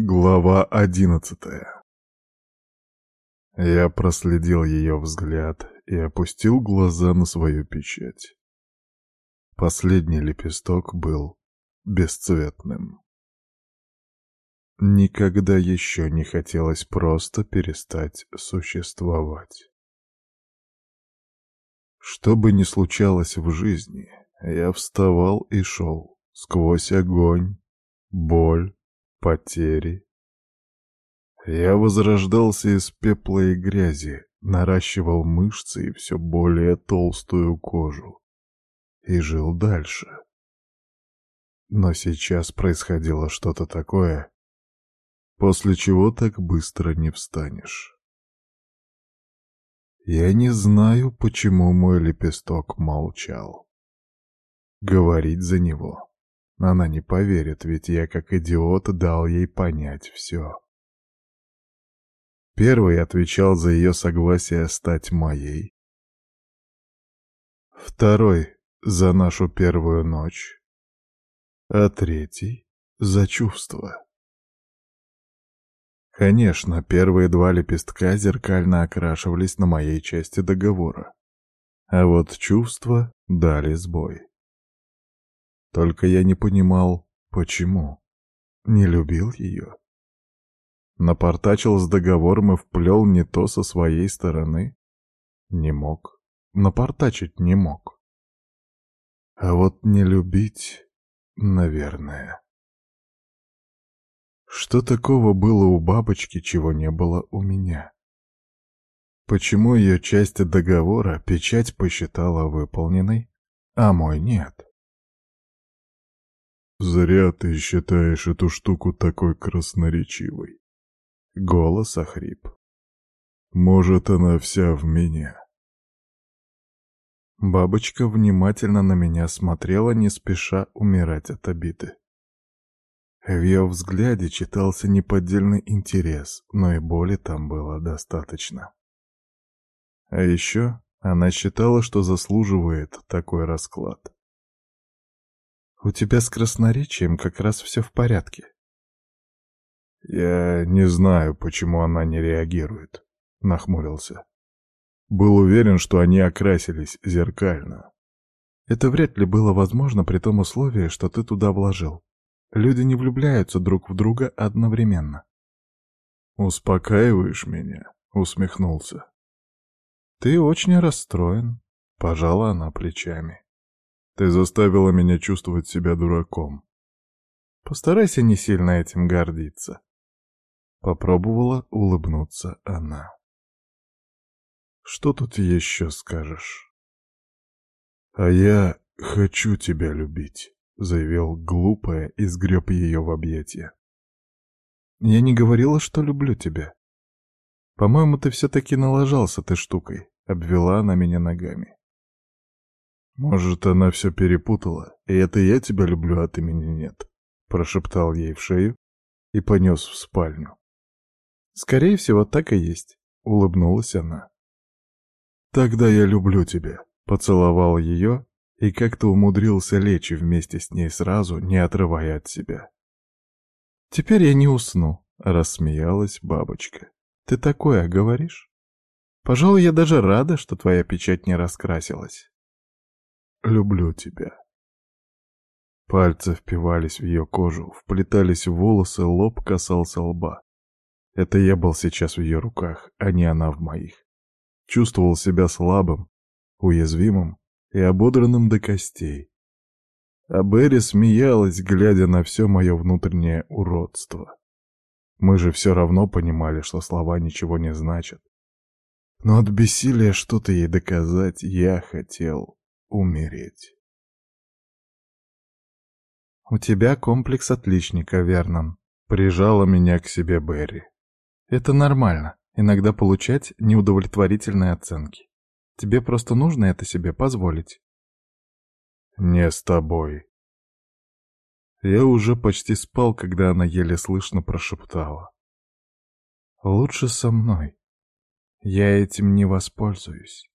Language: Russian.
Глава одиннадцатая Я проследил ее взгляд и опустил глаза на свою печать. Последний лепесток был бесцветным. Никогда еще не хотелось просто перестать существовать. Что бы ни случалось в жизни, я вставал и шел сквозь огонь, боль, потери. Я возрождался из пепла и грязи, наращивал мышцы и все более толстую кожу. И жил дальше. Но сейчас происходило что-то такое, после чего так быстро не встанешь. Я не знаю, почему мой лепесток молчал. Говорить за него. Она не поверит, ведь я как идиот дал ей понять все. Первый отвечал за ее согласие стать моей. Второй — за нашу первую ночь. А третий — за чувства. Конечно, первые два лепестка зеркально окрашивались на моей части договора. А вот чувства дали сбой. Только я не понимал, почему. Не любил ее. Напортачил с договором и вплел не то со своей стороны. Не мог. Напортачить не мог. А вот не любить, наверное. Что такого было у бабочки, чего не было у меня? Почему ее часть договора печать посчитала выполненной, а мой нет? «Зря ты считаешь эту штуку такой красноречивой». Голос охрип. «Может, она вся в меня». Бабочка внимательно на меня смотрела, не спеша умирать от обиды. В ее взгляде читался неподдельный интерес, но и боли там было достаточно. А еще она считала, что заслуживает такой расклад. «У тебя с красноречием как раз все в порядке». «Я не знаю, почему она не реагирует», — нахмурился. Был уверен, что они окрасились зеркально. Это вряд ли было возможно при том условии, что ты туда вложил. Люди не влюбляются друг в друга одновременно. «Успокаиваешь меня?» — усмехнулся. «Ты очень расстроен», — пожала она плечами. «Ты заставила меня чувствовать себя дураком. Постарайся не сильно этим гордиться». Попробовала улыбнуться она. «Что тут еще скажешь?» «А я хочу тебя любить». — заявил глупая и сгреб ее в объятия. «Я не говорила, что люблю тебя. По-моему, ты все-таки налажался ты штукой», — обвела она меня ногами. «Может, она все перепутала, и это я тебя люблю, а ты меня нет», — прошептал ей в шею и понес в спальню. «Скорее всего, так и есть», — улыбнулась она. «Тогда я люблю тебя», — поцеловал ее и как-то умудрился лечь вместе с ней сразу, не отрывая от себя. «Теперь я не усну», — рассмеялась бабочка. «Ты такое говоришь? Пожалуй, я даже рада, что твоя печать не раскрасилась». «Люблю тебя». Пальцы впивались в ее кожу, вплетались в волосы, лоб касался лба. Это я был сейчас в ее руках, а не она в моих. Чувствовал себя слабым, уязвимым и ободранным до костей. А Берри смеялась, глядя на все мое внутреннее уродство. Мы же все равно понимали, что слова ничего не значат. Но от бессилия что-то ей доказать я хотел умереть. «У тебя комплекс отличника, Вернон», — прижала меня к себе Берри. «Это нормально, иногда получать неудовлетворительные оценки. Тебе просто нужно это себе позволить. Не с тобой. Я уже почти спал, когда она еле слышно прошептала. Лучше со мной. Я этим не воспользуюсь.